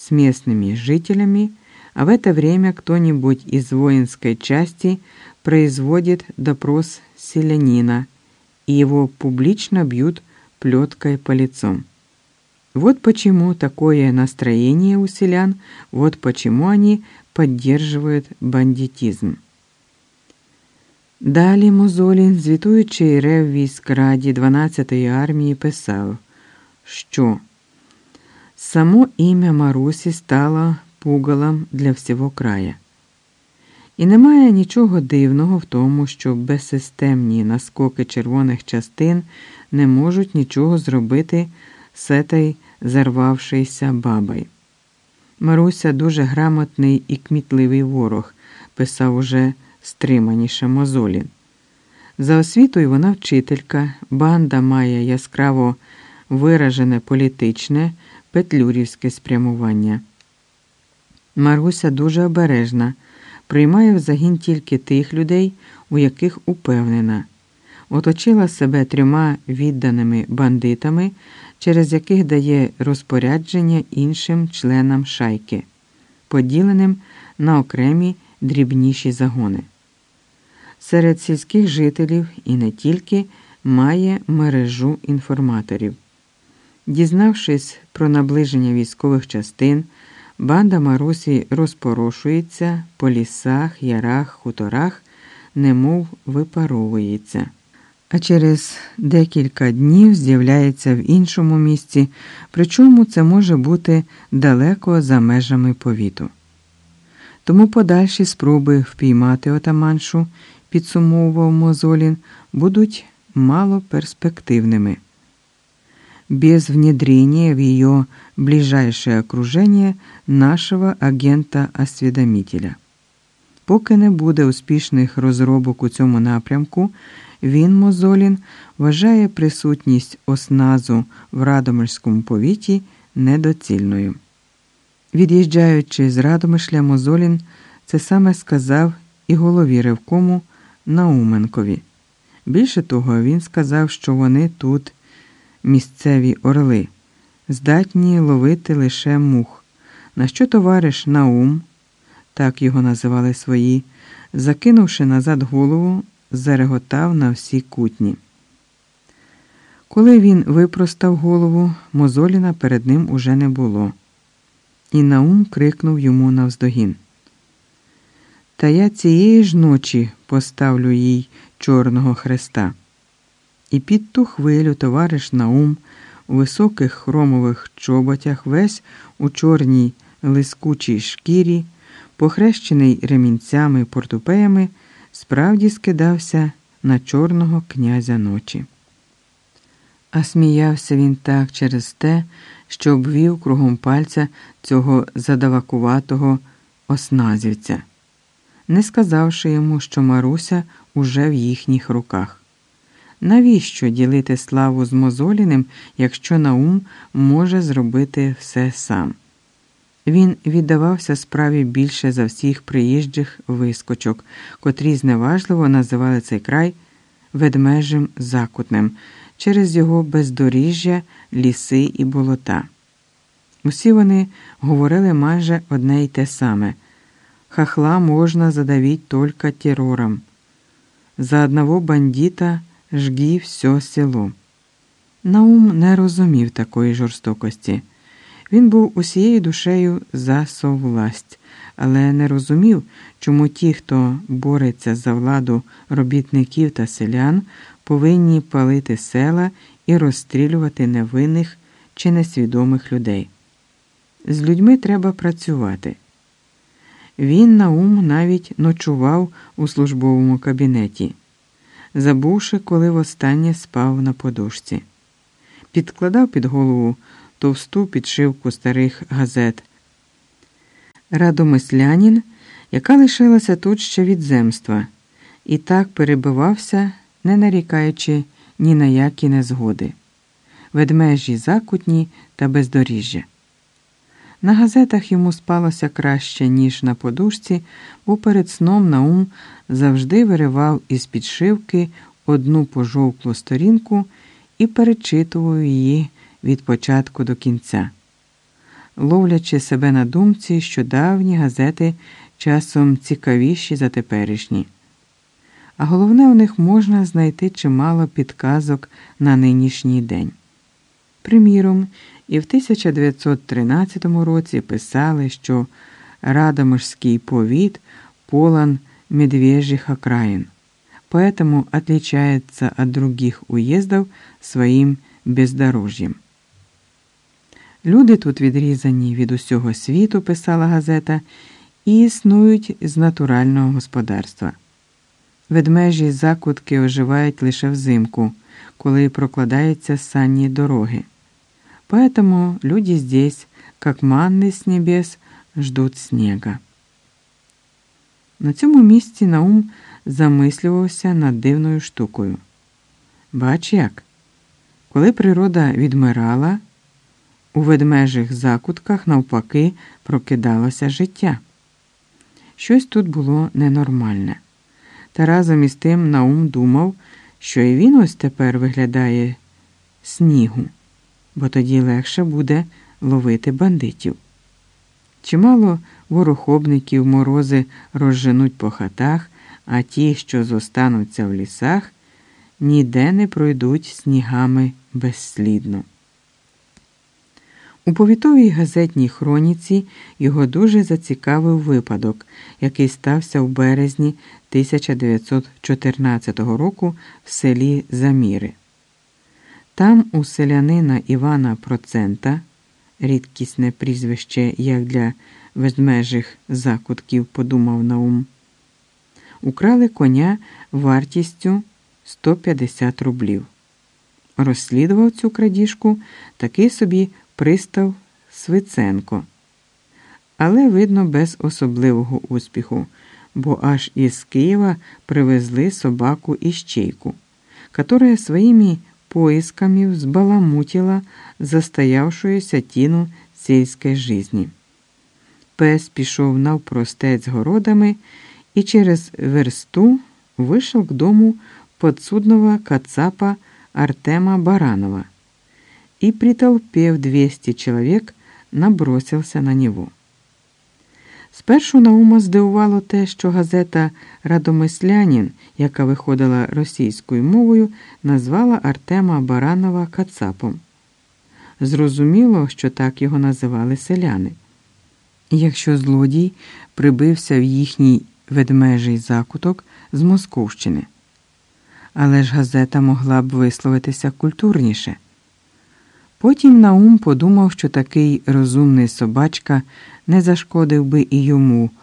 с местными жителями, а в это время кто-нибудь из воинской части производит допрос селянина, и его публично бьют плеткой по лицу. Вот почему такое настроение у селян, вот почему они поддерживают бандитизм. Далі Мозолін, звітуючи рев військ Раді 12-ї армії, писав, що само ім'я Марусі стало пугалом для всього края. І немає нічого дивного в тому, що безсистемні наскоки червоних частин не можуть нічого зробити з етой зарвавшейся бабой. Маруся дуже грамотний і кмітливий ворог, писав уже стриманіше Мозолін. За освітою вона вчителька, банда має яскраво виражене політичне, петлюрівське спрямування. Маруся дуже обережна, приймає в загін тільки тих людей, у яких упевнена, оточила себе трьома відданими бандитами, через яких дає розпорядження іншим членам шайки, поділеним на окремі дрібніші загони. Серед сільських жителів і не тільки має мережу інформаторів. Дізнавшись про наближення військових частин, банда Марусі розпорошується по лісах, ярах, хуторах, немов випаровується. А через декілька днів з'являється в іншому місці, причому це може бути далеко за межами повіту. Тому подальші спроби впіймати отаманшу, підсумовував Мозолін, будуть мало перспективними. Без внедрения в ее ближайшее окружение нашого агента-освідомителя. Поки не буде успішних розробок у цьому напрямку, він, Мозолін, вважає присутність осназу в Радомирському повіті недоцільною. Від'їжджаючи з Радомишля, Мозолін це саме сказав і голові ревкому Науменкові. Більше того, він сказав, що вони тут місцеві орли, здатні ловити лише мух, на що товариш Наум, так його називали свої, закинувши назад голову, зареготав на всі кутні. Коли він випростав голову, Мозоліна перед ним уже не було. І Наум крикнув йому навздогін. Та я цієї ж ночі поставлю їй Чорного Хреста. І під ту хвилю товариш Наум у високих хромових чоботях, весь у чорній лискучій шкірі, похрещений ремінцями портупеями, справді скидався на чорного князя ночі. А сміявся він так через те, що обвів кругом пальця цього задавакуватого осназівця, не сказавши йому, що Маруся уже в їхніх руках. Навіщо ділити славу з Мозоліним, якщо Наум може зробити все сам? Він віддавався справі більше за всіх приїжджих вискочок, котрі зневажливо називали цей край ведмежим закутнем через його бездоріжжя, ліси і болота. Усі вони говорили майже одне й те саме хахла можна задавить только террором. За одного бандита жги все село. Наум не розумів такої жорстокості. Він був усією душею за совласть, але не розумів, чому ті, хто бореться за владу робітників та селян, повинні палити села і розстрілювати невинних чи несвідомих людей. З людьми треба працювати. Він Наум навіть ночував у службовому кабінеті, забувши, коли востаннє спав на подушці, підкладав під голову товсту підшивку старих газет. Радомислянін, яка лишилася тут ще від земства, і так перебивався, не нарікаючи ні на які незгоди, ведмежі закутні та бездоріжжя. На газетах йому спалося краще, ніж на подушці, бо перед сном Наум завжди виривав із підшивки одну пожовклу сторінку і перечитував її від початку до кінця. ловлячи себе на думці, що давні газети часом цікавіші за теперішні. А головне, у них можна знайти чимало підказок на нинішній день. Приміром, і в 1913 році писали, що Радомирский повит полон медвежьих окраин, поэтому отличается от других уездов своїм бездорожжям. Люди тут відрізані від усього світу, писала газета, і існують з натурального господарства. Ведмежі закутки оживають лише взимку, коли прокладаються санні дороги. Поэтому люди здесь, как манны с небес, ждуть снега. На цьому місці Наум замислювався над дивною штукою. Бач як, коли природа відмирала, у ведмежих закутках навпаки прокидалося життя. Щось тут було ненормальне. Та разом із тим Наум думав, що і він ось тепер виглядає снігу, бо тоді легше буде ловити бандитів. Чимало ворохобників морози розженуть по хатах, а ті, що зостануться в лісах, ніде не пройдуть снігами безслідно. У повітовій газетній хроніці його дуже зацікавив випадок, який стався в березні 1914 року в селі Заміри. Там у селянина Івана Процента, рідкісне прізвище, як для ведмежих закутків, подумав Наум, украли коня вартістю 150 рублів. Розслідував цю крадіжку такий собі пристав Свиценко, але, видно, без особливого успіху, бо аж із Києва привезли собаку Іщейку, которая своїми поисками взбаламутила застоявшуюся тіну сільської жизни. Пес пішов навпростець городами і через версту вийшов к дому подсудного кацапа Артема Баранова и при толпе в 200 чоловік набросився на нього. Спершу Наума здивувало те, що газета Радомислянін, яка виходила російською мовою, назвала Артема Баранова Кацапом. Зрозуміло, що так його називали селяни. Якщо злодій прибився в їхній ведмежий закуток з Московщини. Але ж газета могла б висловитися культурніше. Потім Наум подумав, що такий розумний собачка не зашкодив би і йому.